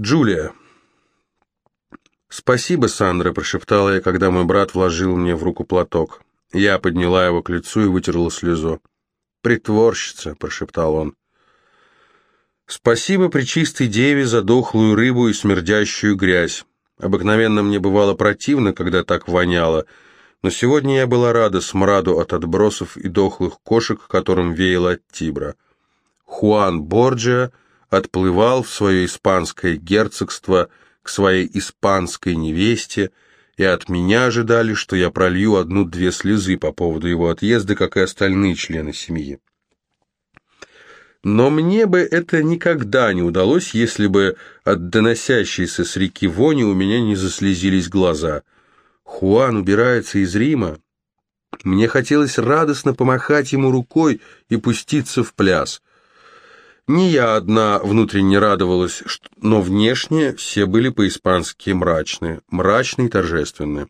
Джулия. «Спасибо, Сандра», — прошептала я, когда мой брат вложил мне в руку платок. Я подняла его к лицу и вытерла слезу. «Притворщица», — прошептал он. «Спасибо причистой деве за дохлую рыбу и смердящую грязь. Обыкновенно мне бывало противно, когда так воняло, но сегодня я была рада смраду от отбросов и дохлых кошек, которым веяло от Тибра. Хуан Борджиа отплывал в свое испанское герцогство к своей испанской невесте, и от меня ожидали, что я пролью одну-две слезы по поводу его отъезда, как и остальные члены семьи. Но мне бы это никогда не удалось, если бы от доносящейся с реки вони у меня не заслезились глаза. Хуан убирается из Рима. Мне хотелось радостно помахать ему рукой и пуститься в пляс. Не я одна внутренне радовалась, но внешне все были по-испански мрачны, мрачны и торжественны.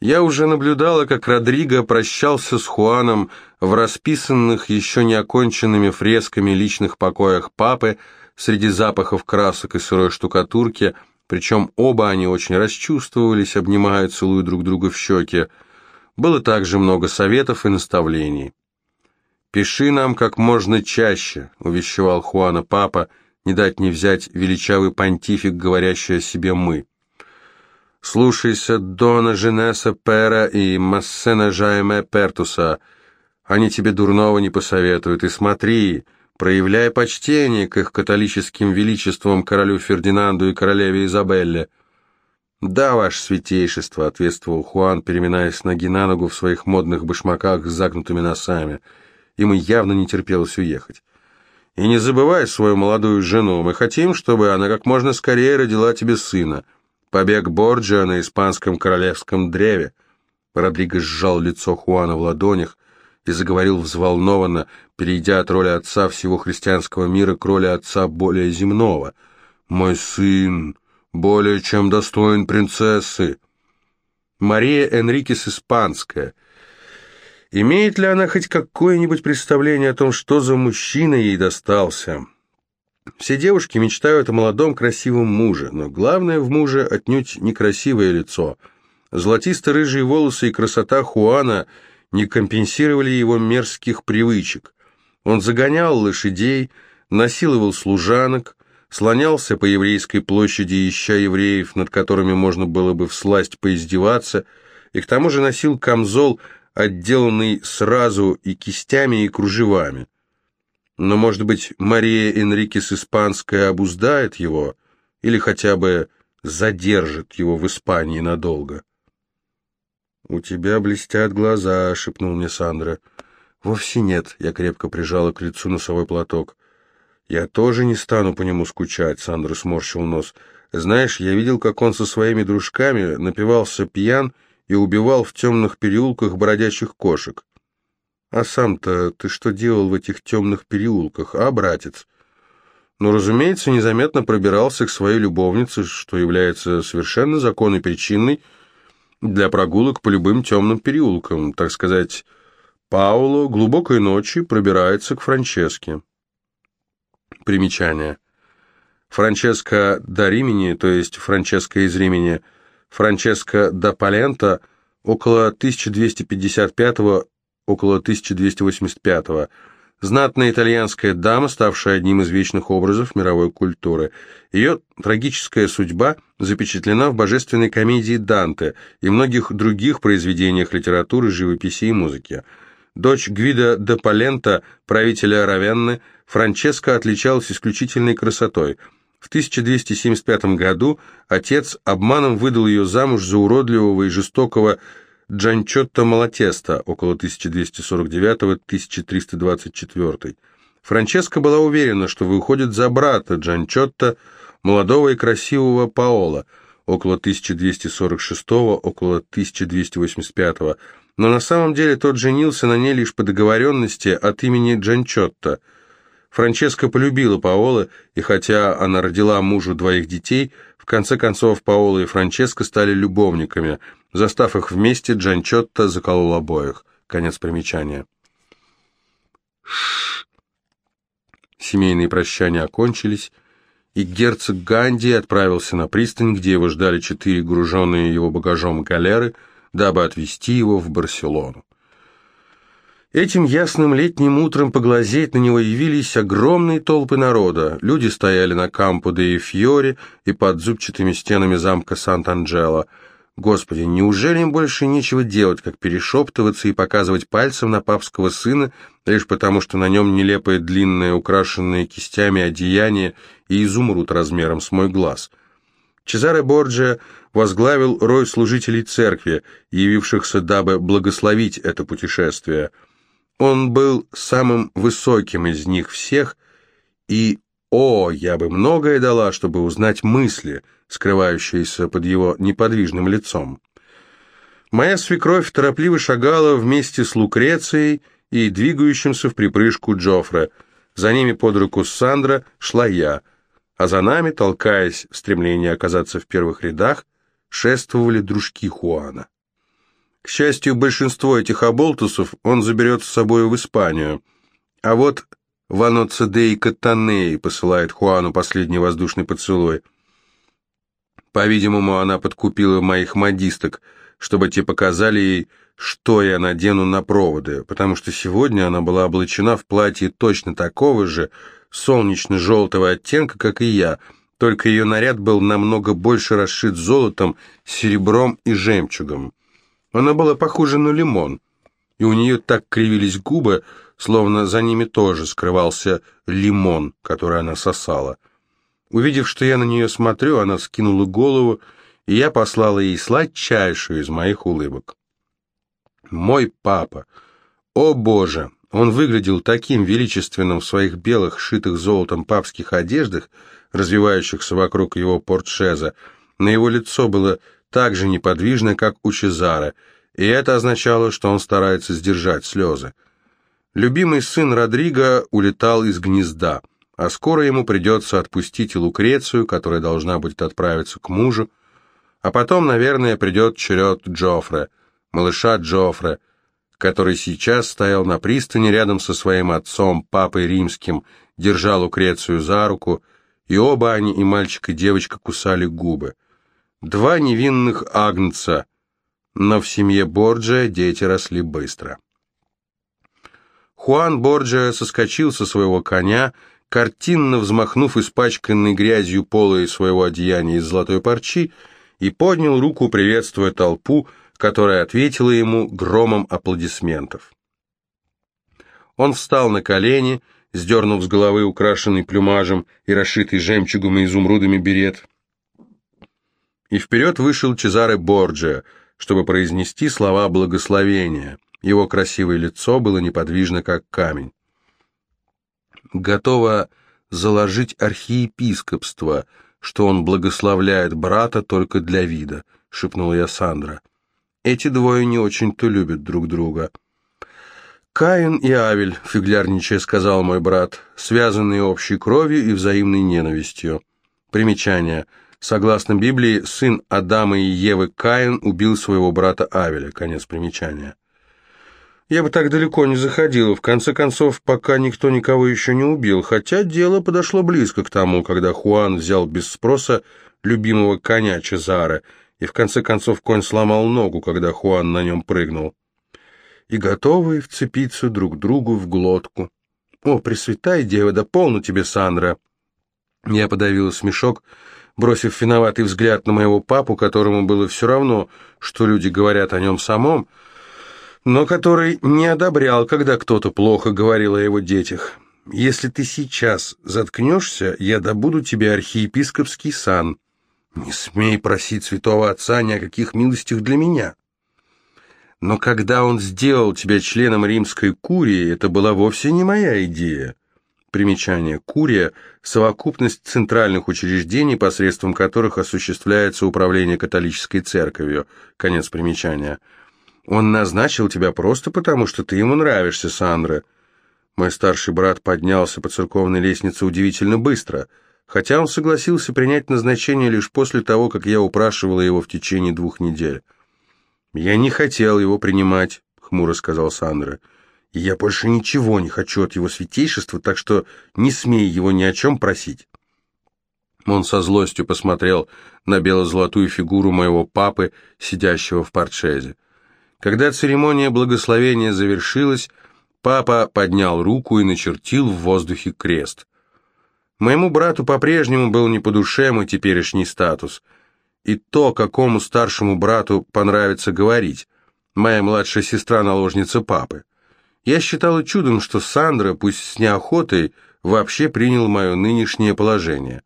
Я уже наблюдала, как Родриго прощался с Хуаном в расписанных еще не оконченными фресками личных покоях папы среди запахов красок и сырой штукатурки, причем оба они очень расчувствовались, обнимая, целуя друг друга в щеки. Было также много советов и наставлений. «Пиши нам как можно чаще», — увещевал Хуана папа, не дать не взять величавый понтифик, говорящий о себе «мы». «Слушайся Дона Женеса Пера и Массена Жайме Пертуса. Они тебе дурного не посоветуют. И смотри, проявляй почтение к их католическим величествам королю Фердинанду и королеве Изабелле». «Да, ваше святейшество», — ответствовал Хуан, переминаясь ноги на ногу в своих модных башмаках с загнутыми носами — Ему явно не терпелось уехать. «И не забывай свою молодую жену. Мы хотим, чтобы она как можно скорее родила тебе сына. Побег Борджиа на испанском королевском древе». Родриго сжал лицо Хуана в ладонях и заговорил взволнованно, перейдя от роли отца всего христианского мира к роли отца более земного. «Мой сын более чем достоин принцессы». Мария Энрикес Испанская — Имеет ли она хоть какое-нибудь представление о том, что за мужчина ей достался? Все девушки мечтают о молодом красивом муже, но главное в муже отнюдь некрасивое лицо. Золотисто-рыжие волосы и красота Хуана не компенсировали его мерзких привычек. Он загонял лошадей, насиловал служанок, слонялся по еврейской площади, ища евреев, над которыми можно было бы всласть поиздеваться, и к тому же носил камзол отделанный сразу и кистями, и кружевами. Но, может быть, Мария Энрикес Испанская обуздает его или хотя бы задержит его в Испании надолго. «У тебя блестят глаза», — шепнул мне Сандра. «Вовсе нет», — я крепко прижала к лицу носовой платок. «Я тоже не стану по нему скучать», — Сандра сморщил нос. «Знаешь, я видел, как он со своими дружками напивался пьян и убивал в темных переулках бродячих кошек. А сам-то ты что делал в этих темных переулках, а, братец? Ну, разумеется, незаметно пробирался к своей любовнице, что является совершенно законной причиной для прогулок по любым темным переулкам, так сказать, Пауло глубокой ночи пробирается к Франческе. Примечание. Франческа до Римени, то есть Франческа из Римени – Франческо да Палента около 1255 около 1285 знатная итальянская дама, ставшая одним из вечных образов мировой культуры. Ее трагическая судьба запечатлена в божественной комедии Данте и многих других произведениях литературы, живописи и музыки. Дочь Гвида де Палента, правителя Равенны, Франческа отличалась исключительной красотой – в 1275 году отец обманом выдал ее замуж за уродливого и жестокого Джанчотто Малатеста около 1249-1324. Франческа была уверена, что выходит за брата Джанчотто, молодого и красивого Паола, около 1246 около 1285 но на самом деле тот женился на ней лишь по договоренности от имени Джанчотто – Франческа полюбила Паола, и хотя она родила мужу двоих детей, в конце концов Паола и Франческа стали любовниками. Застав их вместе, Джанчотто заколол обоих. Конец примечания. Ш. Семейные прощания окончились, и герцог Ганди отправился на пристань, где его ждали четыре груженные его багажом галеры, дабы отвезти его в Барселону. Этим ясным летним утром поглазеть на него явились огромные толпы народа. Люди стояли на Кампо де Фьоре и под зубчатыми стенами замка Сант-Анджело. Господи, неужели им больше нечего делать, как перешептываться и показывать пальцем на папского сына, лишь потому что на нем нелепое длинное, украшенное кистями одеяние и изумруд размером с мой глаз? Чезаре Борджиа возглавил рой служителей церкви, явившихся, дабы благословить это путешествие – он был самым высоким из них всех, и, о, я бы многое дала, чтобы узнать мысли, скрывающиеся под его неподвижным лицом. Моя свекровь торопливо шагала вместе с Лукрецией и двигающимся в припрыжку Джоффре. За ними под руку Сандра шла я, а за нами, толкаясь в стремлении оказаться в первых рядах, шествовали дружки Хуана. К счастью, большинство этих оболтусов он заберет с собой в Испанию. А вот Вано Цедей Катаней посылает Хуану последний воздушный поцелуй. По-видимому, она подкупила моих модисток, чтобы те показали ей, что я надену на проводы, потому что сегодня она была облачена в платье точно такого же, солнечно-желтого оттенка, как и я, только ее наряд был намного больше расшит золотом, серебром и жемчугом. Она была похожа на лимон, и у нее так кривились губы, словно за ними тоже скрывался лимон, который она сосала. Увидев, что я на нее смотрю, она скинула голову, и я послала ей сладчайшую из моих улыбок. Мой папа! О, Боже! Он выглядел таким величественным в своих белых, шитых золотом папских одеждах, развивающихся вокруг его портшеза. На его лицо было так же неподвижно, как у Чезаре, и это означало, что он старается сдержать слезы. Любимый сын Родриго улетал из гнезда, а скоро ему придется отпустить и Лукрецию, которая должна будет отправиться к мужу, а потом, наверное, придет черед Джоффре, малыша Джоффре, который сейчас стоял на пристани рядом со своим отцом, папой римским, держал Лукрецию за руку, и оба они, и мальчик, и девочка, кусали губы. Два невинных агнца, но в семье Борджия дети росли быстро. Хуан Борджия соскочил со своего коня, картинно взмахнув испачканной грязью полой своего одеяния из золотой парчи, и поднял руку, приветствуя толпу, которая ответила ему громом аплодисментов. Он встал на колени, сдернув с головы украшенный плюмажем и расшитый жемчугом и изумрудами берет, и вперед вышел Чезаре Борджиа, чтобы произнести слова благословения. Его красивое лицо было неподвижно, как камень. «Готово заложить архиепископство, что он благословляет брата только для вида», — шепнула я Сандра. «Эти двое не очень-то любят друг друга». «Каин и Авель», — фиглярничая сказал мой брат, связанные общей кровью и взаимной ненавистью. Примечание — Согласно Библии, сын Адама и Евы Каин убил своего брата Авеля. Конец примечания. Я бы так далеко не заходила, в конце концов, пока никто никого еще не убил, хотя дело подошло близко к тому, когда Хуан взял без спроса любимого коня Чезаре, и в конце концов конь сломал ногу, когда Хуан на нем прыгнул. И готовы вцепиться друг другу в глотку. «О, Пресвятая Дева, да полно тебе, Сандра!» Я подавила смешок, — бросив виноватый взгляд на моего папу, которому было все равно, что люди говорят о нем самом, но который не одобрял, когда кто-то плохо говорил о его детях. «Если ты сейчас заткнешься, я добуду тебе архиепископский сан. Не смей просить святого отца ни о каких милостях для меня». Но когда он сделал тебя членом римской курии, это была вовсе не моя идея. Примечание. Курия – совокупность центральных учреждений, посредством которых осуществляется управление католической церковью. Конец примечания. Он назначил тебя просто потому, что ты ему нравишься, Сандра. Мой старший брат поднялся по церковной лестнице удивительно быстро, хотя он согласился принять назначение лишь после того, как я упрашивала его в течение двух недель. «Я не хотел его принимать», — хмуро сказал Сандра. И я больше ничего не хочу от его святейшества, так что не смей его ни о чем просить. Он со злостью посмотрел на бело-золотую фигуру моего папы, сидящего в портшезе. Когда церемония благословения завершилась, папа поднял руку и начертил в воздухе крест. Моему брату по-прежнему был не по душе мой теперешний статус. И то, какому старшему брату понравится говорить. Моя младшая сестра – наложница папы. Я считала чудом, что Сандра, пусть с неохотой, вообще принял мое нынешнее положение.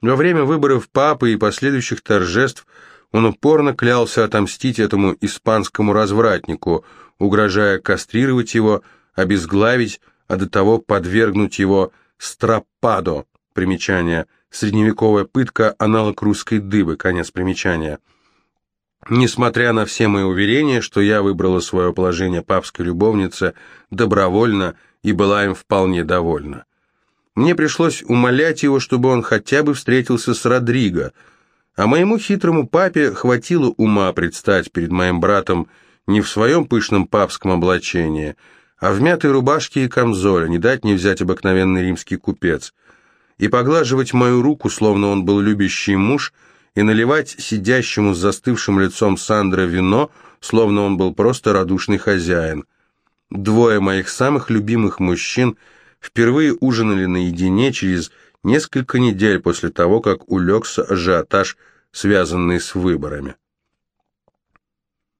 Во время выборов папы и последующих торжеств он упорно клялся отомстить этому испанскому развратнику, угрожая кастрировать его, обезглавить, а до того подвергнуть его Стрападо, примечание, средневековая пытка, аналог русской дыбы, конец примечания. Несмотря на все мои уверения, что я выбрала свое положение папской любовницы добровольно и была им вполне довольна. Мне пришлось умолять его, чтобы он хотя бы встретился с Родриго, а моему хитрому папе хватило ума предстать перед моим братом не в своем пышном папском облачении – а в мятой рубашке и камзоле, не дать не взять обыкновенный римский купец, и поглаживать мою руку, словно он был любящий муж, и наливать сидящему с застывшим лицом Сандра вино, словно он был просто радушный хозяин. Двое моих самых любимых мужчин впервые ужинали наедине через несколько недель после того, как улегся ажиотаж, связанный с выборами.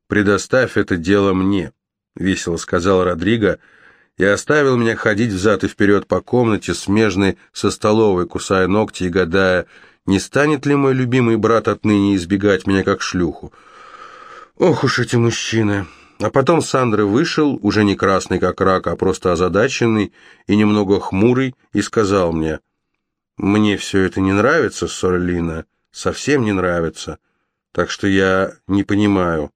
«Предоставь это дело мне», — весело сказал Родриго, и оставил меня ходить взад и вперед по комнате, смежной со столовой, кусая ногти и гадая, не станет ли мой любимый брат отныне избегать меня как шлюху. Ох уж эти мужчины! А потом Сандра вышел, уже не красный как рак, а просто озадаченный и немного хмурый, и сказал мне, «Мне все это не нравится, Сорлина, совсем не нравится, так что я не понимаю,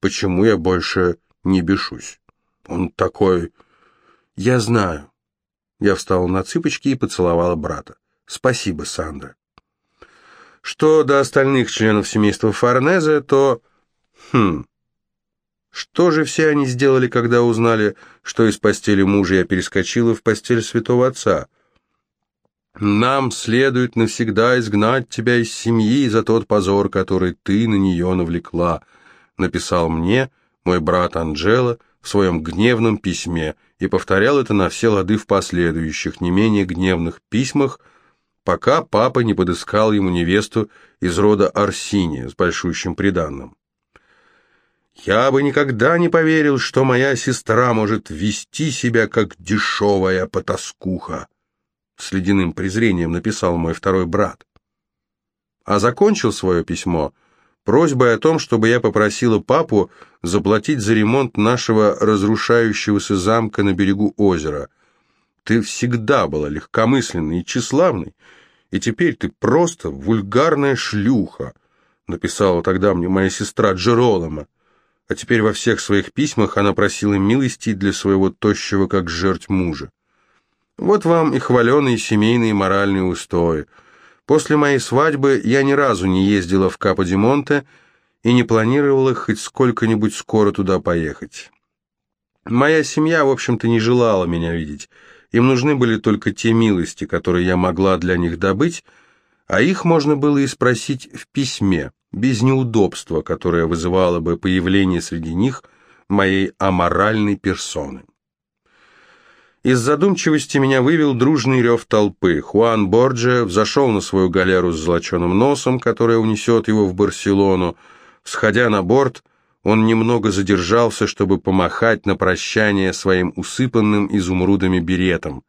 почему я больше не бешусь. Он такой... Я знаю. Я встала на цыпочки и поцеловала брата. Спасибо, Сандра. Что до остальных членов семейства Форнезе, то... Хм... Что же все они сделали, когда узнали, что из постели мужа я перескочила в постель святого отца? Нам следует навсегда изгнать тебя из семьи за тот позор, который ты на нее навлекла, написал мне мой брат Анджело в своем гневном письме и повторял это на все лады в последующих, не менее гневных письмах, пока папа не подыскал ему невесту из рода Арсини с большущим приданным. «Я бы никогда не поверил, что моя сестра может вести себя, как дешевая потаскуха», с ледяным презрением написал мой второй брат. А закончил свое письмо просьбой о том, чтобы я попросила папу заплатить за ремонт нашего разрушающегося замка на берегу озера. Ты всегда была легкомысленной и тщеславной, и теперь ты просто вульгарная шлюха, написала тогда мне моя сестра Джеролома. А теперь во всех своих письмах она просила милости для своего тощего, как жерть мужа. Вот вам и хваленые семейные моральные устои – После моей свадьбы я ни разу не ездила в Капо-Димонте и не планировала хоть сколько-нибудь скоро туда поехать. Моя семья, в общем-то, не желала меня видеть. Им нужны были только те милости, которые я могла для них добыть, а их можно было и спросить в письме, без неудобства, которое вызывало бы появление среди них моей аморальной персоны. Из задумчивости меня вывел дружный рев толпы. Хуан Борджа взошел на свою галеру с золоченым носом, которая унесет его в Барселону. Сходя на борт, он немного задержался, чтобы помахать на прощание своим усыпанным изумрудами беретом.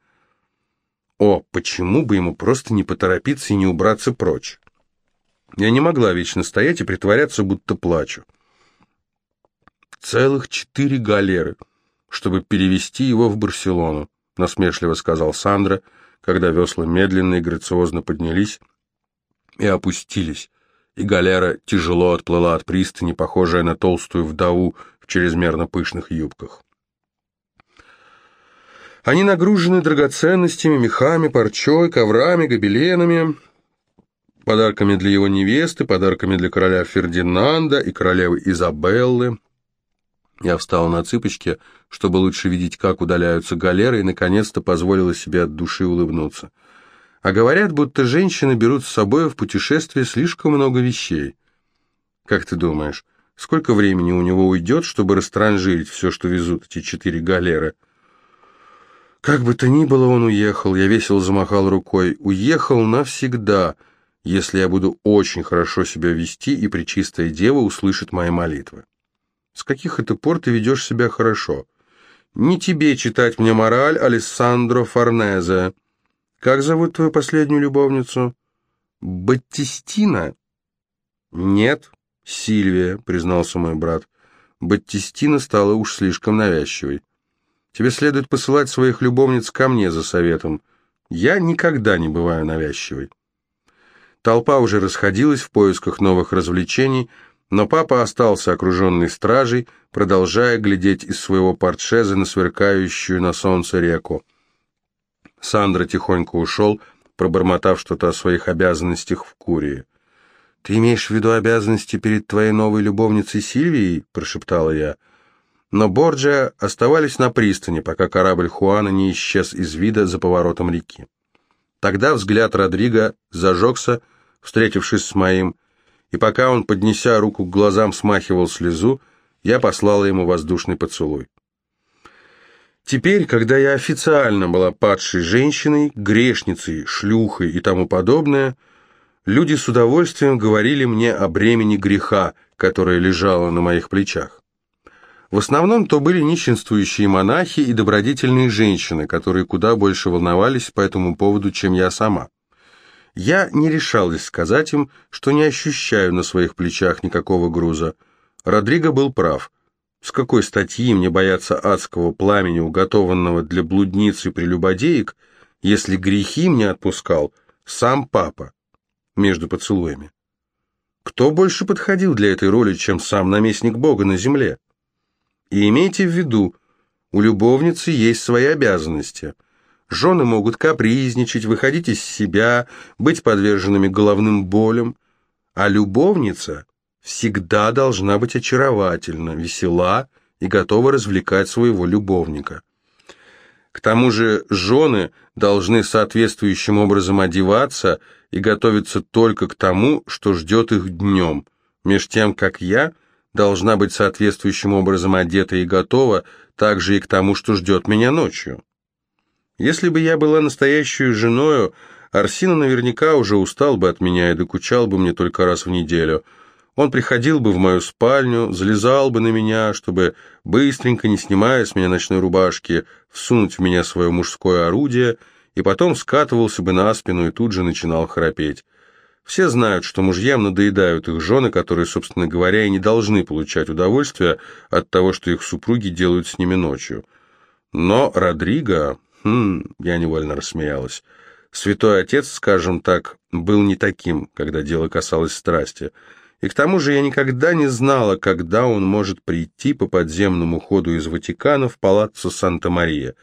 О, почему бы ему просто не поторопиться и не убраться прочь? Я не могла вечно стоять и притворяться, будто плачу. Целых четыре галеры — чтобы перевести его в Барселону», — насмешливо сказал Сандра, когда весла медленно и грациозно поднялись и опустились, и галера тяжело отплыла от пристани, похожая на толстую вдову в чрезмерно пышных юбках. Они нагружены драгоценностями, мехами, парчой, коврами, гобеленами, подарками для его невесты, подарками для короля Фердинанда и королевы Изабеллы, я встала на цыпочки, чтобы лучше видеть, как удаляются галеры, и наконец-то позволила себе от души улыбнуться. А говорят, будто женщины берут с собой в путешествие слишком много вещей. Как ты думаешь, сколько времени у него уйдет, чтобы растранжирить все, что везут эти четыре галеры? Как бы то ни было, он уехал. Я весело замахал рукой. Уехал навсегда, если я буду очень хорошо себя вести, и Пречистая Дева услышит мои молитвы. С каких это пор ты ведешь себя хорошо? Не тебе читать мне мораль, Алессандро Форнезе. Как зовут твою последнюю любовницу? Баттистина? Нет, Сильвия, признался мой брат. Баттистина стала уж слишком навязчивой. Тебе следует посылать своих любовниц ко мне за советом. Я никогда не бываю навязчивой. Толпа уже расходилась в поисках новых развлечений, но папа остался окруженный стражей, продолжая глядеть из своего портшеза на сверкающую на солнце реку. Сандра тихонько ушел, пробормотав что-то о своих обязанностях в Курии. «Ты имеешь в виду обязанности перед твоей новой любовницей Сильвией?» – прошептала я. Но Борджиа оставались на пристани, пока корабль Хуана не исчез из вида за поворотом реки. Тогда взгляд Родриго зажегся, встретившись с моим, и пока он, поднеся руку к глазам, смахивал слезу, я послала ему воздушный поцелуй. Теперь, когда я официально была падшей женщиной, грешницей, шлюхой и тому подобное, люди с удовольствием говорили мне о бремени греха, которое лежало на моих плечах. В основном то были нищенствующие монахи и добродетельные женщины, которые куда больше волновались по этому поводу, чем я сама. Я не решалась сказать им, что не ощущаю на своих плечах никакого груза. Родриго был прав – с какой статьи мне бояться адского пламени, уготованного для блудниц и прелюбодеек, если грехи мне отпускал сам папа между поцелуями? Кто больше подходил для этой роли, чем сам наместник Бога на земле? И имейте в виду, у любовницы есть свои обязанности. Жены могут капризничать, выходить из себя, быть подверженными головным болям, а любовница всегда должна быть очаровательна, весела и готова развлекать своего любовника. К тому же жены должны соответствующим образом одеваться и готовиться только к тому, что ждет их днем, меж тем, как я должна быть соответствующим образом одета и готова также и к тому, что ждет меня ночью. Если бы я была настоящей женою, Арсина наверняка уже устал бы от меня и докучал бы мне только раз в неделю – он приходил бы в мою спальню, залезал бы на меня, чтобы, быстренько, не снимая с меня ночной рубашки, всунуть в меня свое мужское орудие, и потом скатывался бы на спину и тут же начинал храпеть. Все знают, что мужьям надоедают их жены, которые, собственно говоря, и не должны получать удовольствие от того, что их супруги делают с ними ночью. Но Родриго... Хм, я невольно рассмеялась. Святой Отец, скажем так, был не таким, когда дело касалось страсти — и к тому же я никогда не знала, когда он может прийти по подземному ходу из Ватикана в палаццо Санта-Мария.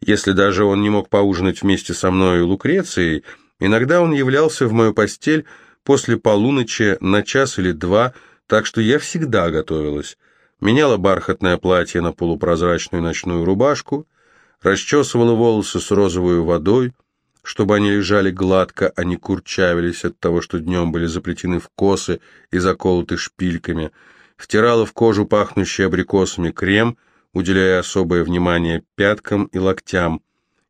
Если даже он не мог поужинать вместе со мной и Лукрецией, иногда он являлся в мою постель после полуночи на час или два, так что я всегда готовилась. Меняла бархатное платье на полупрозрачную ночную рубашку, расчесывала волосы с розовой водой, чтобы они лежали гладко, а не курчавились от того, что днем были заплетены в косы и заколоты шпильками, втирала в кожу пахнущий абрикосами крем, уделяя особое внимание пяткам и локтям,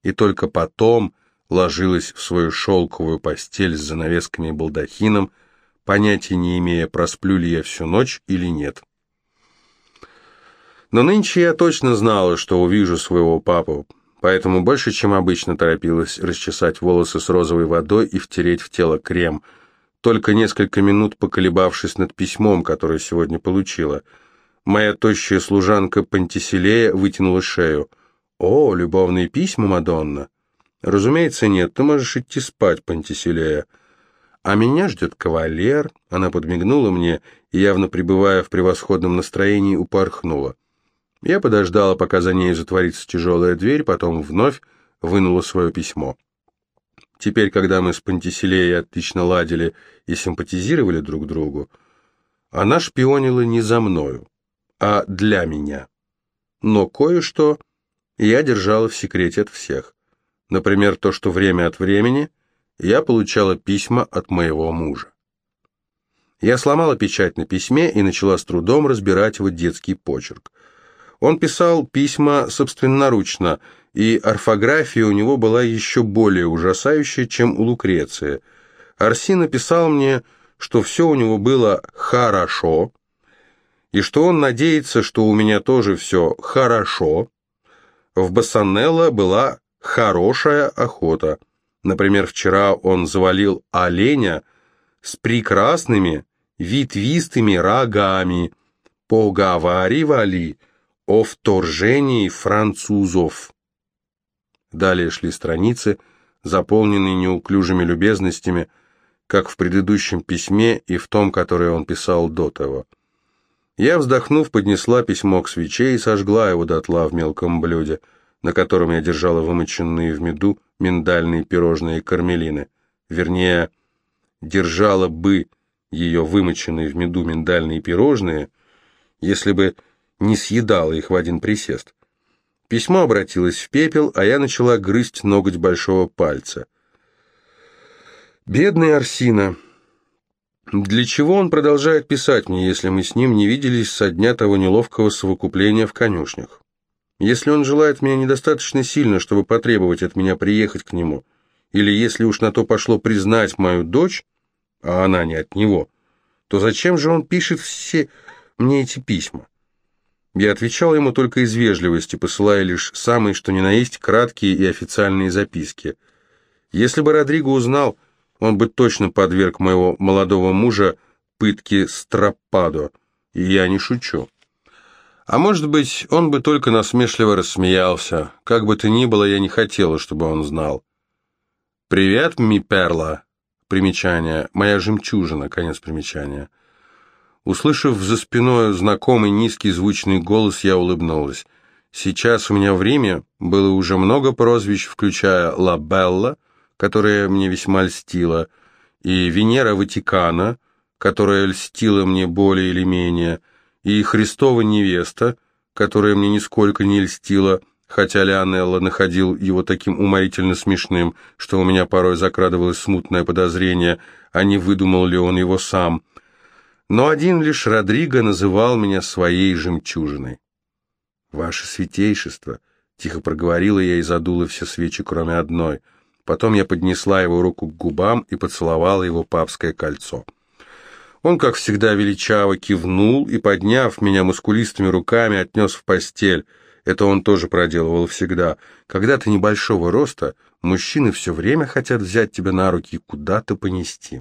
и только потом ложилась в свою шелковую постель с занавесками и балдахином, понятия не имея, просплю ли я всю ночь или нет. Но нынче я точно знала, что увижу своего папу, поэтому больше, чем обычно, торопилась расчесать волосы с розовой водой и втереть в тело крем, только несколько минут поколебавшись над письмом, которое сегодня получила. Моя тощая служанка Пантиселея вытянула шею. «О, любовные письма, Мадонна!» «Разумеется, нет, ты можешь идти спать, Пантиселея». «А меня ждет кавалер», — она подмигнула мне и, явно пребывая в превосходном настроении, упорхнула. Я подождала, пока за ней затворится тяжелая дверь, потом вновь вынула свое письмо. Теперь, когда мы с Пантиселеей отлично ладили и симпатизировали друг другу, она шпионила не за мною, а для меня. Но кое-что я держала в секрете от всех. Например, то, что время от времени я получала письма от моего мужа. Я сломала печать на письме и начала с трудом разбирать его детский почерк. Он писал письма собственноручно, и орфография у него была еще более ужасающая, чем у Лукреции. Арси написал мне, что все у него было «хорошо», и что он надеется, что у меня тоже все «хорошо». В Бассанелло была «хорошая охота». Например, вчера он завалил оленя с прекрасными ветвистыми рогами. Поговаривали о вторжении французов. Далее шли страницы, заполненные неуклюжими любезностями, как в предыдущем письме и в том, которое он писал до того. Я, вздохнув, поднесла письмо к свече и сожгла его дотла в мелком блюде, на котором я держала вымоченные в меду миндальные пирожные кармелины. Вернее, держала бы ее вымоченные в меду миндальные пирожные, если бы не съедала их в один присест. Письмо обратилось в пепел, а я начала грызть ноготь большого пальца. Бедный Арсина. Для чего он продолжает писать мне, если мы с ним не виделись со дня того неловкого совокупления в конюшнях? Если он желает меня недостаточно сильно, чтобы потребовать от меня приехать к нему, или если уж на то пошло признать мою дочь, а она не от него, то зачем же он пишет все мне эти письма? Я отвечал ему только из вежливости, посылая лишь самые что ни на есть краткие и официальные записки. Если бы Родриго узнал, он бы точно подверг моего молодого мужа пытке стропадо, и я не шучу. А может быть, он бы только насмешливо рассмеялся. Как бы то ни было, я не хотела, чтобы он знал. «Привет, ми перла!» Примечание. «Моя жемчужина», конец примечания. Услышав за спиной знакомый низкий звучный голос, я улыбнулась. Сейчас у меня в Риме было уже много прозвищ, включая «Ла Белла», которая мне весьма льстила, и «Венера Ватикана», которая льстила мне более или менее, и «Христова невеста», которая мне нисколько не льстила, хотя Леонелло находил его таким уморительно смешным, что у меня порой закрадывалось смутное подозрение, а не выдумал ли он его сам – но один лишь Родриго называл меня своей жемчужиной. «Ваше святейшество!» — тихо проговорила я и задула все свечи, кроме одной. Потом я поднесла его руку к губам и поцеловала его папское кольцо. Он, как всегда, величаво кивнул и, подняв меня мускулистыми руками, отнес в постель. Это он тоже проделывал всегда. Когда ты небольшого роста, мужчины все время хотят взять тебя на руки и куда-то понести.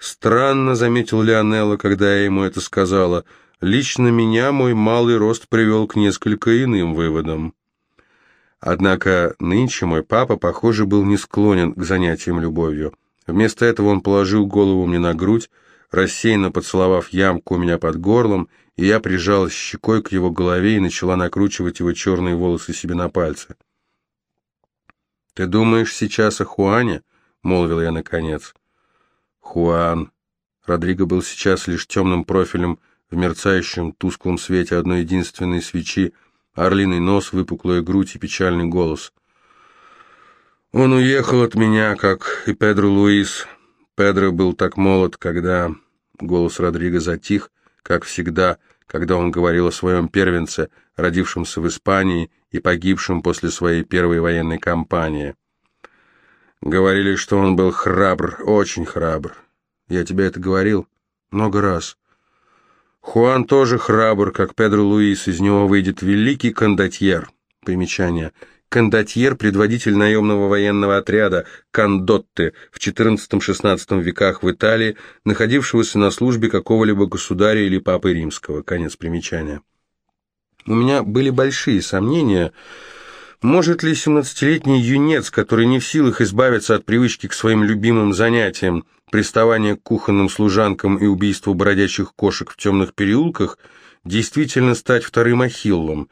Странно, заметил Леонелло, когда я ему это сказала. Лично меня мой малый рост привел к несколько иным выводам. Однако нынче мой папа, похоже, был не склонен к занятиям любовью. Вместо этого он положил голову мне на грудь, рассеянно поцеловав ямку у меня под горлом, и я прижалась щекой к его голове и начала накручивать его черные волосы себе на пальцы. «Ты думаешь сейчас о Хуане?» — молвил я наконец. Хуан. Родриго был сейчас лишь темным профилем в мерцающем тусклом свете одной единственной свечи, орлиный нос, выпуклая грудь и печальный голос. Он уехал от меня, как и Педро Луис. Педро был так молод, когда... Голос Родриго затих, как всегда, когда он говорил о своем первенце, родившемся в Испании и погибшем после своей первой военной кампании. Говорили, что он был храбр, очень храбр. Я тебе это говорил много раз. Хуан тоже храбр, как Педро Луис, из него выйдет великий кондотьер. Примечание. Кондотьер – предводитель наемного военного отряда Кондотте в XIV-XVI веках в Италии, находившегося на службе какого-либо государя или папы римского. Конец примечания. У меня были большие сомнения – может ли 17-летний юнец, который не в силах избавиться от привычки к своим любимым занятиям, приставания к кухонным служанкам и убийству бродячих кошек в темных переулках, действительно стать вторым Ахиллом?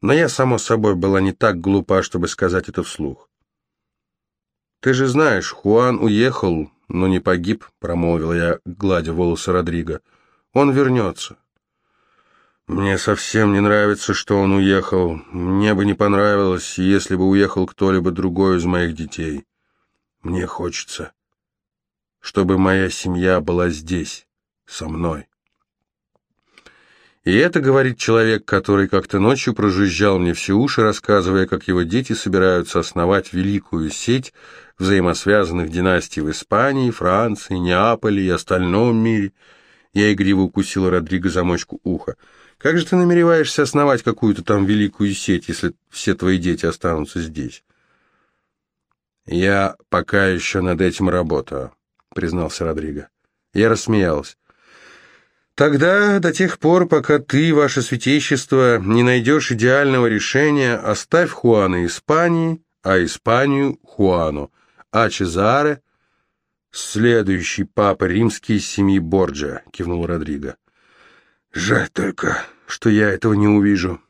Но я, само собой, была не так глупа, чтобы сказать это вслух. «Ты же знаешь, Хуан уехал, но не погиб», — промолвил я, гладя волосы Родриго. «Он вернется». Мне совсем не нравится, что он уехал. Мне бы не понравилось, если бы уехал кто-либо другой из моих детей. Мне хочется, чтобы моя семья была здесь, со мной. И это говорит человек, который как-то ночью прожужжал мне все уши, рассказывая, как его дети собираются основать великую сеть взаимосвязанных династий в Испании, Франции, Неаполе и остальном мире. Я игриво укусила Родриго замочку уха. Как же ты намереваешься основать какую-то там великую сеть, если все твои дети останутся здесь? Я пока еще над этим работаю, признался Родриго. Я рассмеялась. Тогда, до тех пор, пока ты, ваше святейшество, не найдешь идеального решения, оставь Хуана Испании, а Испанию Хуану, а Чезаре — следующий папа римский семьи Борджа, — кивнул Родриго. Жаль только, что я этого не увижу.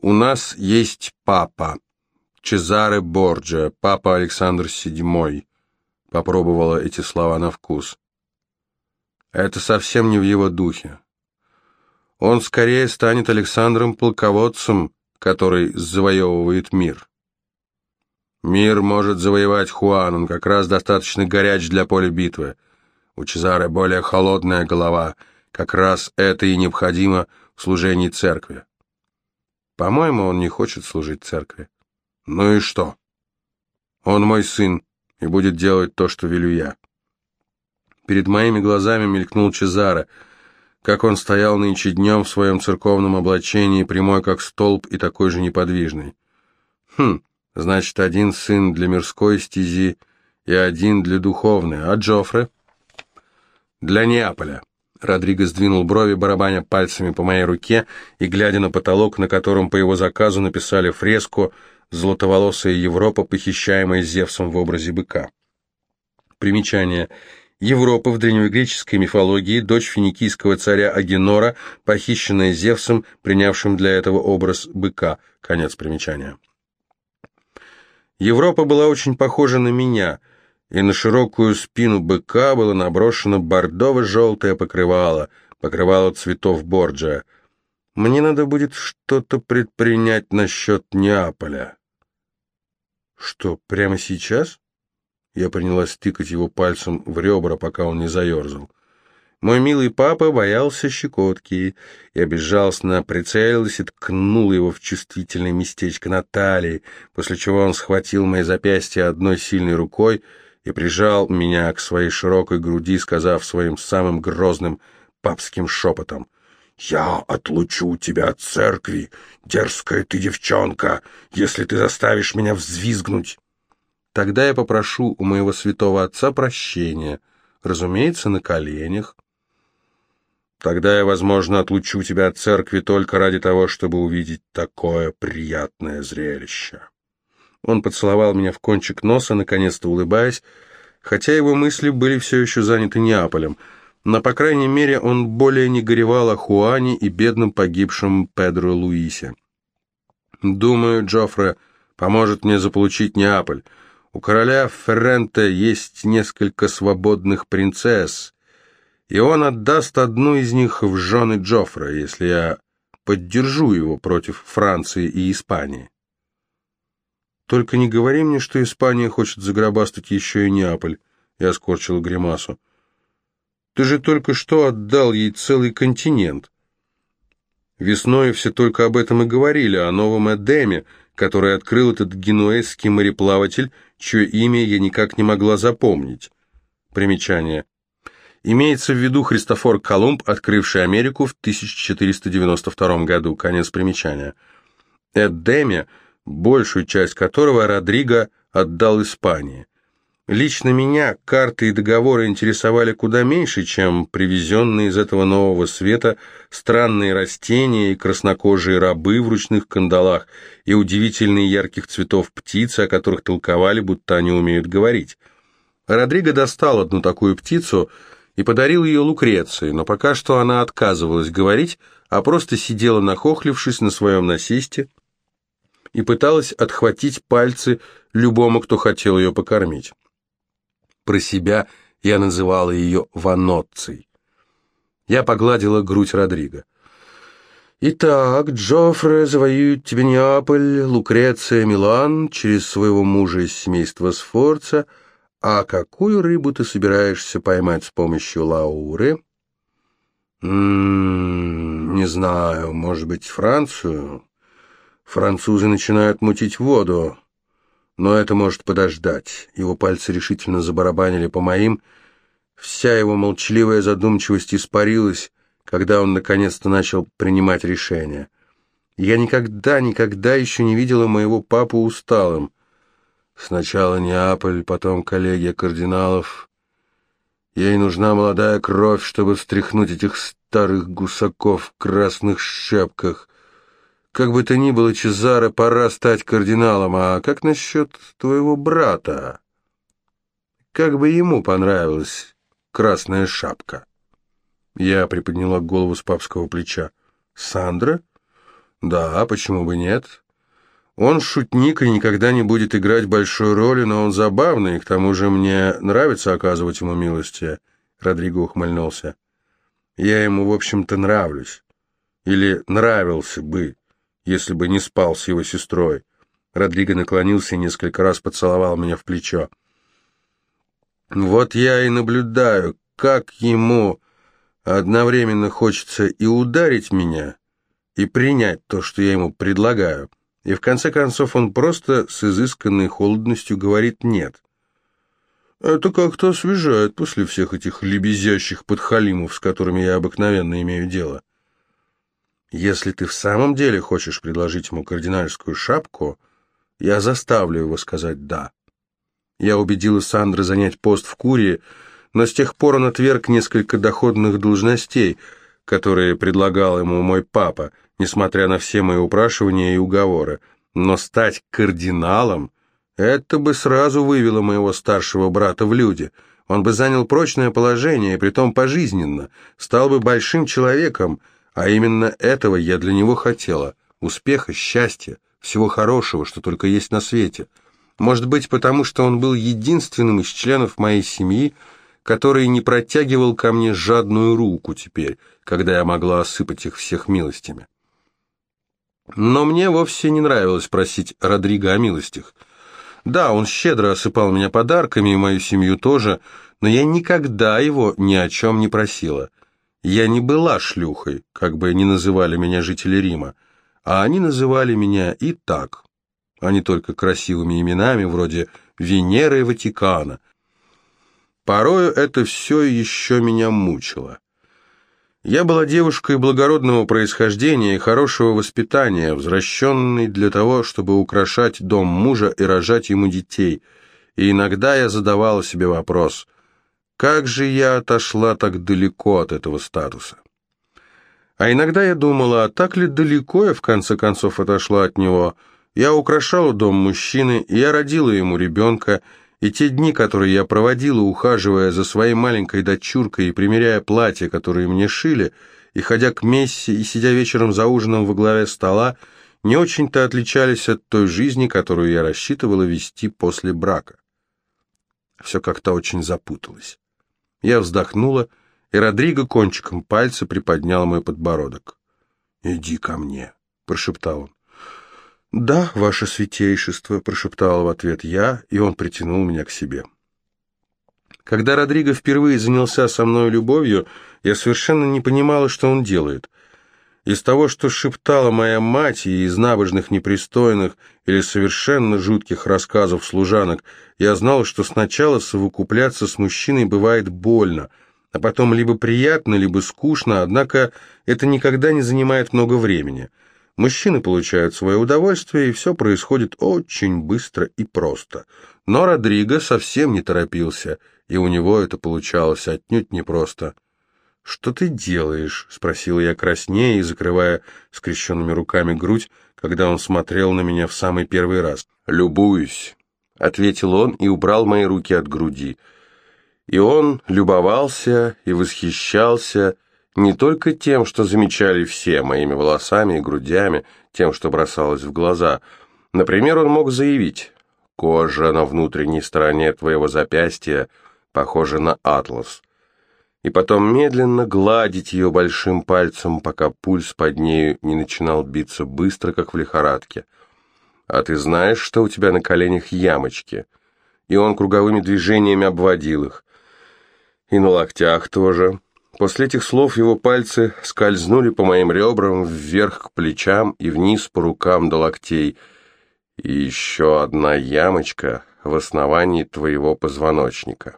У нас есть папа, Чезаре Борджа, папа Александр VII, — попробовала эти слова на вкус. Это совсем не в его духе. Он скорее станет Александром-полководцем, который завоевывает мир. Мир может завоевать Хуан, он как раз достаточно горяч для поля битвы. У Чезаре более холодная голова, как раз это и необходимо в служении церкви. По-моему, он не хочет служить церкви. Ну и что? Он мой сын и будет делать то, что велю я. Перед моими глазами мелькнул Чезаре, как он стоял нынче днем в своем церковном облачении, прямой как столб и такой же неподвижный. Хм, значит, один сын для мирской стези и один для духовной, а Джоффре? Для Неаполя. Родриго сдвинул брови, барабаня пальцами по моей руке и глядя на потолок, на котором по его заказу написали фреску «Золотоволосая Европа, похищаемая Зевсом в образе быка». Примечание – Европа в древнегреческой мифологии, дочь финикийского царя Агенора, похищенная Зевсом, принявшим для этого образ быка. Конец примечания. Европа была очень похожа на меня, и на широкую спину быка было наброшено бордово-желтое покрывало, покрывало цветов Борджа. Мне надо будет что-то предпринять насчет Неаполя. Что, прямо сейчас? Я принялась тыкать его пальцем в ребра, пока он не заерзал. Мой милый папа боялся щекотки. Я безжалостно прицелилась и ткнула его в чувствительное местечко на талии, после чего он схватил мои запястья одной сильной рукой и прижал меня к своей широкой груди, сказав своим самым грозным папским шепотом. «Я отлучу тебя от церкви, дерзкая ты девчонка, если ты заставишь меня взвизгнуть». Тогда я попрошу у моего святого отца прощения, разумеется, на коленях. Тогда я, возможно, отлучу тебя от церкви только ради того, чтобы увидеть такое приятное зрелище. Он поцеловал меня в кончик носа, наконец-то улыбаясь, хотя его мысли были все еще заняты Неаполем, но, по крайней мере, он более не горевал о Хуане и бедном погибшем Педро Луисе. «Думаю, Джоффре поможет мне заполучить Неаполь». У короля Феррента есть несколько свободных принцесс, и он отдаст одну из них в жены Джоффра, если я поддержу его против Франции и Испании. Только не говори мне, что Испания хочет загробастать еще и Неаполь. Я скорчил гримасу. Ты же только что отдал ей целый континент. Весной все только об этом и говорили, о новом Эдеме, который открыл этот генуэзский мореплаватель, чье имя я никак не могла запомнить. Примечание. Имеется в виду Христофор Колумб, открывший Америку в 1492 году. Конец примечания. Эдеме, большую часть которого Родриго отдал Испании. Лично меня карты и договоры интересовали куда меньше, чем привезенные из этого нового света странные растения и краснокожие рабы в ручных кандалах и удивительные ярких цветов птицы, о которых толковали, будто они умеют говорить. Родриго достал одну такую птицу и подарил ее Лукреции, но пока что она отказывалась говорить, а просто сидела нахохлившись на своем насесте и пыталась отхватить пальцы любому, кто хотел ее покормить. Про себя я называла ее Ваноццей. Я погладила грудь Родриго. Итак, Джоффре завоюет тебе Неаполь, Лукреция Милан через своего мужа из семейства Сфорца. А какую рыбу ты собираешься поймать с помощью Лауры? М -м, не знаю, может быть, Францию? Французы начинают мутить воду, но это может подождать. Его пальцы решительно забарабанили по моим. Вся его молчаливая задумчивость испарилась, когда он наконец-то начал принимать решения. Я никогда, никогда еще не видела моего папу усталым. Сначала Неаполь, потом коллегия кардиналов. Ей нужна молодая кровь, чтобы встряхнуть этих старых гусаков в красных шапках. Как бы то ни было, Чезаро, пора стать кардиналом. А как насчет твоего брата? Как бы ему понравилась красная шапка?» Я приподняла голову с папского плеча. «Сандра?» «Да, почему бы нет?» «Он шутник и никогда не будет играть большой роли, но он забавный, и к тому же мне нравится оказывать ему милости», — Родриго ухмыльнулся. «Я ему, в общем-то, нравлюсь. Или нравился бы, если бы не спал с его сестрой». Родриго наклонился и несколько раз поцеловал меня в плечо. «Вот я и наблюдаю, как ему Одновременно хочется и ударить меня, и принять то, что я ему предлагаю. И в конце концов он просто с изысканной холодностью говорит «нет». Это как-то освежает после всех этих лебезящих подхалимов, с которыми я обыкновенно имею дело. Если ты в самом деле хочешь предложить ему кардинальскую шапку, я заставлю его сказать «да». Я убедила Сандра занять пост в Курии, но с тех пор он отверг несколько доходных должностей, которые предлагал ему мой папа, несмотря на все мои упрашивания и уговоры. Но стать кардиналом — это бы сразу вывело моего старшего брата в люди. Он бы занял прочное положение, и притом пожизненно, стал бы большим человеком, а именно этого я для него хотела. Успеха, счастья, всего хорошего, что только есть на свете. Может быть, потому что он был единственным из членов моей семьи, который не протягивал ко мне жадную руку теперь, когда я могла осыпать их всех милостями. Но мне вовсе не нравилось просить Родриго о милостях. Да, он щедро осыпал меня подарками и мою семью тоже, но я никогда его ни о чем не просила. Я не была шлюхой, как бы ни называли меня жители Рима, а они называли меня и так, а не только красивыми именами вроде Венеры Ватикана, Порою это все еще меня мучило. Я была девушкой благородного происхождения и хорошего воспитания, возвращенной для того, чтобы украшать дом мужа и рожать ему детей, и иногда я задавала себе вопрос, как же я отошла так далеко от этого статуса? А иногда я думала, а так ли далеко я в конце концов отошла от него? Я украшала дом мужчины, и я родила ему ребенка, и те дни, которые я проводила, ухаживая за своей маленькой дочуркой и примеряя платья, которые мне шили, и ходя к мессе, и сидя вечером за ужином во главе стола, не очень-то отличались от той жизни, которую я рассчитывала вести после брака. Все как-то очень запуталось. Я вздохнула, и Родриго кончиком пальца приподнял мой подбородок. «Иди ко мне», — прошептал он. «Да, ваше святейшество», — прошептал в ответ я, и он притянул меня к себе. Когда Родриго впервые занялся со мной любовью, я совершенно не понимала, что он делает. Из того, что шептала моя мать, и из набожных непристойных или совершенно жутких рассказов служанок, я знала, что сначала совокупляться с мужчиной бывает больно, а потом либо приятно, либо скучно, однако это никогда не занимает много времени — Мужчины получают свое удовольствие, и все происходит очень быстро и просто. Но Родриго совсем не торопился, и у него это получалось отнюдь непросто. «Что ты делаешь?» — спросила я краснее и закрывая скрещенными руками грудь, когда он смотрел на меня в самый первый раз. «Любуюсь», — ответил он и убрал мои руки от груди. И он любовался и восхищался, не только тем, что замечали все, моими волосами и грудями, тем, что бросалось в глаза. Например, он мог заявить, «Кожа на внутренней стороне твоего запястья похожа на атлас». И потом медленно гладить ее большим пальцем, пока пульс под нею не начинал биться быстро, как в лихорадке. «А ты знаешь, что у тебя на коленях ямочки?» И он круговыми движениями обводил их. «И на локтях тоже». После этих слов его пальцы скользнули по моим ребрам вверх к плечам и вниз по рукам до локтей. И еще одна ямочка в основании твоего позвоночника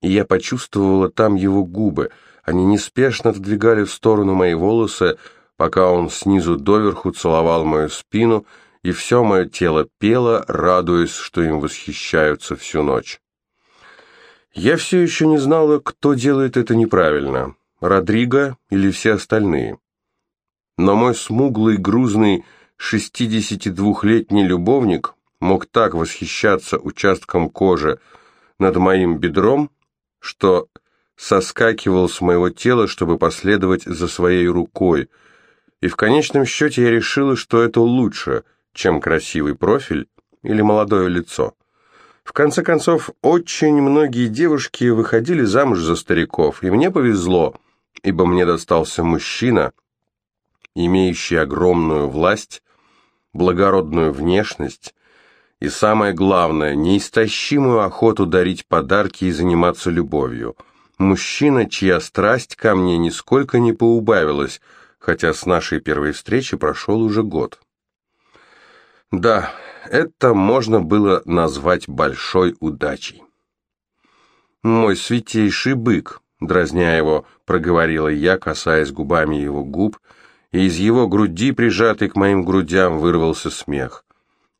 и я почувствовала там его губы. Они неспешно отодвигали в сторону мои волосы, пока он снизу доверху целовал мою спину, и все мое тело пело, радуясь, что им восхищаются всю ночь. Я все еще не знала, кто делает это неправильно, Родриго или все остальные. Но мой смуглый, грузный, 62-летний любовник мог так восхищаться участком кожи над моим бедром, что соскакивал с моего тела, чтобы последовать за своей рукой, и в конечном счете я решила, что это лучше, чем красивый профиль или молодое лицо. В конце концов, очень многие девушки выходили замуж за стариков, и мне повезло, ибо мне достался мужчина, имеющий огромную власть, благородную внешность, и самое главное, неистощимую охоту дарить подарки и заниматься любовью. Мужчина, чья страсть ко мне нисколько не поубавилась, хотя с нашей первой встречи прошел уже год. Да, это можно было назвать большой удачей. «Мой святейший бык», — дразня его, проговорила я, касаясь губами его губ, и из его груди, прижатой к моим грудям, вырвался смех.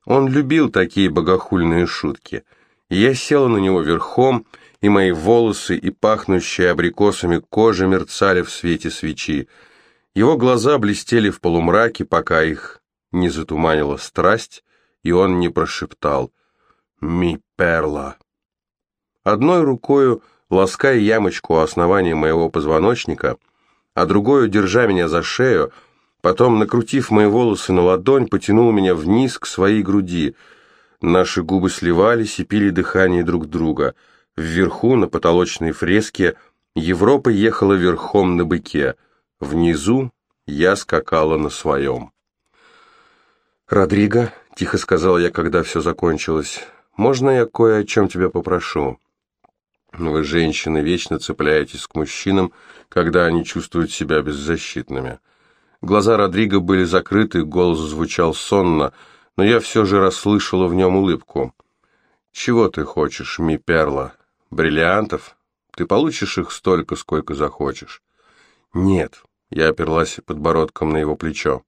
Он любил такие богохульные шутки. Я села на него верхом, и мои волосы и пахнущие абрикосами кожа мерцали в свете свечи. Его глаза блестели в полумраке, пока их не затуманила страсть, и он не прошептал «Ми перла». Одной рукою, лаская ямочку у основания моего позвоночника, а другой, держа меня за шею, Потом, накрутив мои волосы на ладонь, потянул меня вниз к своей груди. Наши губы сливались и пили дыхание друг друга. Вверху, на потолочной фреске, Европа ехала верхом на быке. Внизу я скакала на своем. «Родриго», — тихо сказал я, когда все закончилось, — «можно я кое о чем тебя попрошу?» «Вы, женщины, вечно цепляетесь к мужчинам, когда они чувствуют себя беззащитными». Глаза Родриго были закрыты, голос звучал сонно, но я все же расслышала в нем улыбку. «Чего ты хочешь, ми перла? Бриллиантов? Ты получишь их столько, сколько захочешь». «Нет», — я оперлась подбородком на его плечо.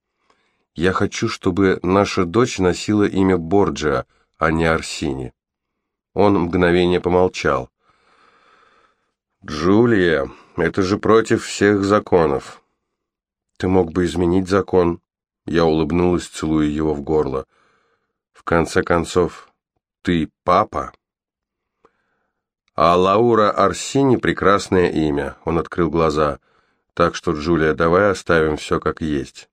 «Я хочу, чтобы наша дочь носила имя Борджиа, а не Арсини». Он мгновение помолчал. «Джулия, это же против всех законов. «Ты мог бы изменить закон». Я улыбнулась, целуя его в горло. «В конце концов, ты папа?» «А Лаура Арсини — прекрасное имя», — он открыл глаза. «Так что, Джулия, давай оставим все как есть».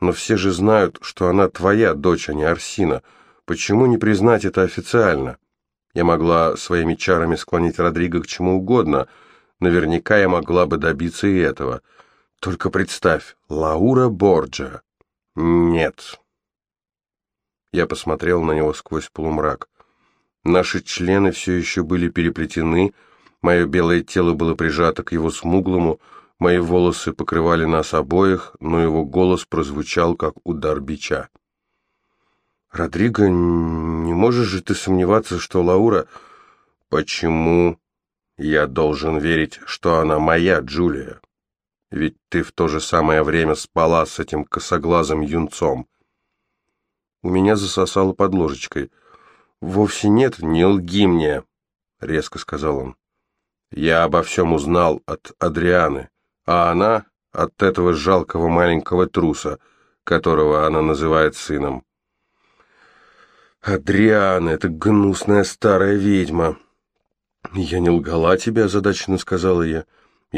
«Но все же знают, что она твоя дочь, а не Арсина. Почему не признать это официально?» Я могла своими чарами склонить Родриго к чему угодно. Наверняка я могла бы добиться и этого. Только представь, Лаура Борджа. Нет. Я посмотрел на него сквозь полумрак. Наши члены все еще были переплетены, мое белое тело было прижато к его смуглому, мои волосы покрывали нас обоих, но его голос прозвучал, как удар бича. «Родриго, не можешь же ты сомневаться, что Лаура...» «Почему я должен верить, что она моя, Джулия?» Ведь ты в то же самое время спала с этим косоглазым юнцом. У меня засосало под ложечкой. «Вовсе нет, не лги мне», — резко сказал он. «Я обо всем узнал от Адрианы, а она от этого жалкого маленького труса, которого она называет сыном». «Адриана, это гнусная старая ведьма!» «Я не лгала тебе», — озадаченно сказала я. Я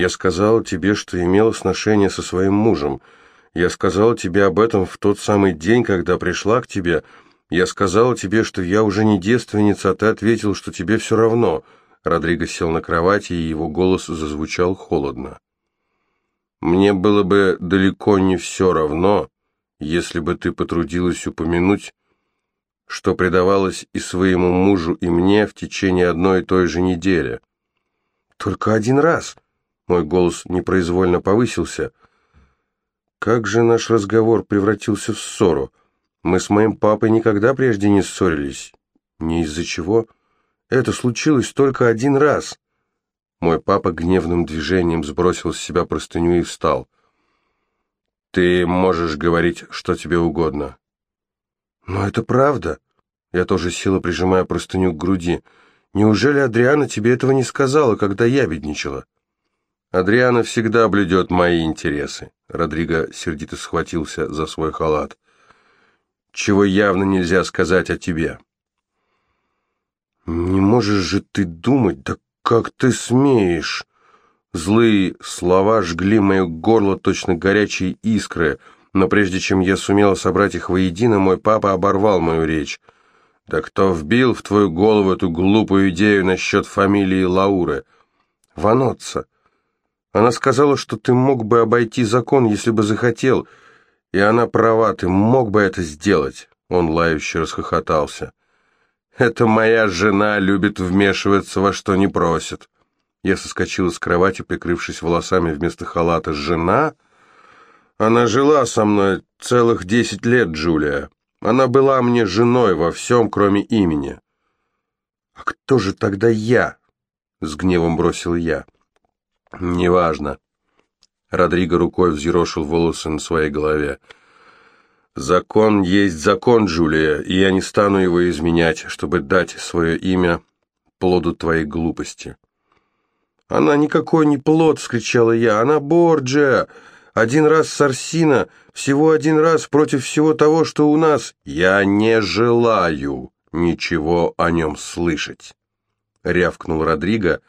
сказал тебе, что имела сношение со своим мужем. Я сказал тебе об этом в тот самый день, когда пришла к тебе. Я сказал тебе, что я уже не девственница, а ты ответил, что тебе все равно. Родриго сел на кровати, и его голос зазвучал холодно. «Мне было бы далеко не все равно, если бы ты потрудилась упомянуть, что предавалось и своему мужу, и мне в течение одной и той же недели». «Только один раз!» — мой голос непроизвольно повысился. «Как же наш разговор превратился в ссору? Мы с моим папой никогда прежде не ссорились. Не из-за чего?» Это случилось только один раз. Мой папа гневным движением сбросил с себя простыню и встал. Ты можешь говорить, что тебе угодно. Но это правда. Я тоже села, прижимая простыню к груди. Неужели Адриана тебе этого не сказала, когда я бедничала? Адриана всегда блюдет мои интересы. Родриго сердито схватился за свой халат. Чего явно нельзя сказать о тебе. «Не можешь же ты думать, да как ты смеешь?» Злые слова жгли мое горло точно горячие искры, но прежде чем я сумела собрать их воедино, мой папа оборвал мою речь. «Да кто вбил в твою голову эту глупую идею насчет фамилии Лауры?» «Ваноцца. Она сказала, что ты мог бы обойти закон, если бы захотел, и она права, ты мог бы это сделать». Он лающе расхохотался. «Это моя жена любит вмешиваться во что не просит». Я соскочила с кровати, прикрывшись волосами вместо халата. «Жена?» «Она жила со мной целых десять лет, Джулия. Она была мне женой во всем, кроме имени». «А кто же тогда я?» — с гневом бросил я. «Неважно». Родриго рукой взъерошил волосы на своей голове. «Закон есть закон, Джулия, и я не стану его изменять, чтобы дать свое имя плоду твоей глупости». «Она никакой не плод!» — вскричала я. «Она Борджия! Один раз Сарсина, всего один раз против всего того, что у нас. Я не желаю ничего о нем слышать!» — рявкнул Родриго,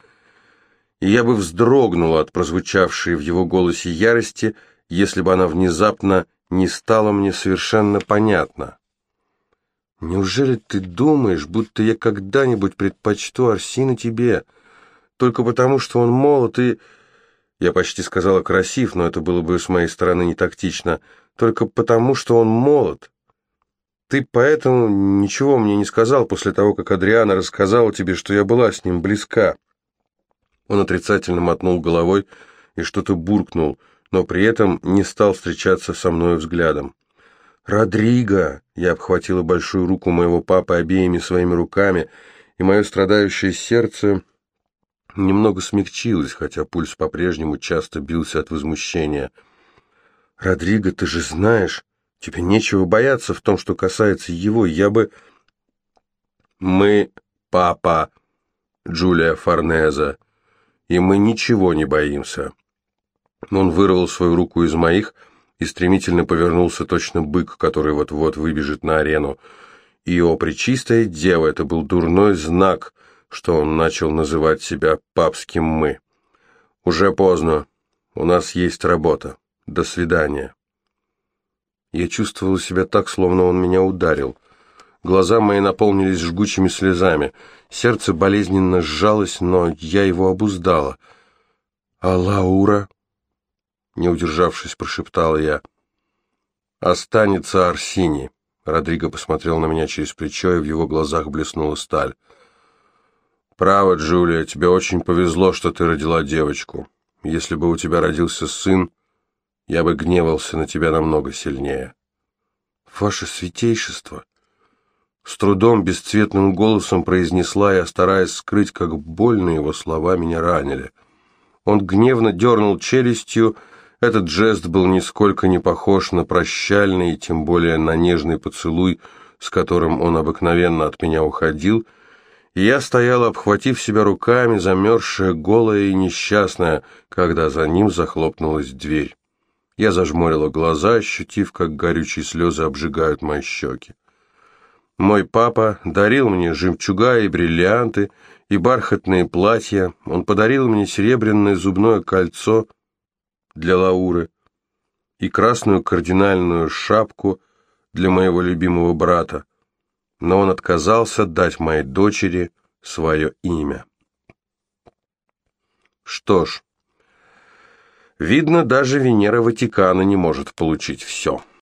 и я бы вздрогнула от прозвучавшей в его голосе ярости, если бы она внезапно не стало мне совершенно понятно. «Неужели ты думаешь, будто я когда-нибудь предпочту Арсина тебе, только потому, что он молод и...» Я почти сказала красив, но это было бы с моей стороны не тактично. «Только потому, что он молод. Ты поэтому ничего мне не сказал после того, как Адриана рассказала тебе, что я была с ним близка». Он отрицательно мотнул головой и что-то буркнул — но при этом не стал встречаться со мной взглядом. «Родриго!» — я обхватила большую руку моего папы обеими своими руками, и мое страдающее сердце немного смягчилось, хотя пульс по-прежнему часто бился от возмущения. «Родриго, ты же знаешь, тебе нечего бояться в том, что касается его. Я бы...» «Мы папа Джулия Форнеза, и мы ничего не боимся». Он вырвал свою руку из моих и стремительно повернулся точно бык, который вот-вот выбежит на арену. И, о, пречистая дева, это был дурной знак, что он начал называть себя папским «мы». «Уже поздно. У нас есть работа. До свидания». Я чувствовал себя так, словно он меня ударил. Глаза мои наполнились жгучими слезами. Сердце болезненно сжалось, но я его обуздала. «А Лаура?» не удержавшись, прошептал я. «Останется Арсини». Родриго посмотрел на меня через плечо, и в его глазах блеснула сталь. «Право, Джулия, тебе очень повезло, что ты родила девочку. Если бы у тебя родился сын, я бы гневался на тебя намного сильнее». «Ваше святейшество!» С трудом, бесцветным голосом произнесла я, стараясь скрыть, как больно его слова меня ранили. Он гневно дернул челюстью, этот жест был нисколько не похож на прощальный, и тем более на нежный поцелуй, с которым он обыкновенно от меня уходил, и я стояла, обхватив себя руками, замерзшая, голая и несчастная, когда за ним захлопнулась дверь. Я зажмурила глаза, ощутив, как горючие слезы обжигают мои щеки. Мой папа дарил мне жемчуга и бриллианты, и бархатные платья, он подарил мне серебряное зубное кольцо, для Лауры и красную кардинальную шапку для моего любимого брата, но он отказался дать моей дочери свое имя. Что ж, видно, даже Венера Ватикана не может получить все.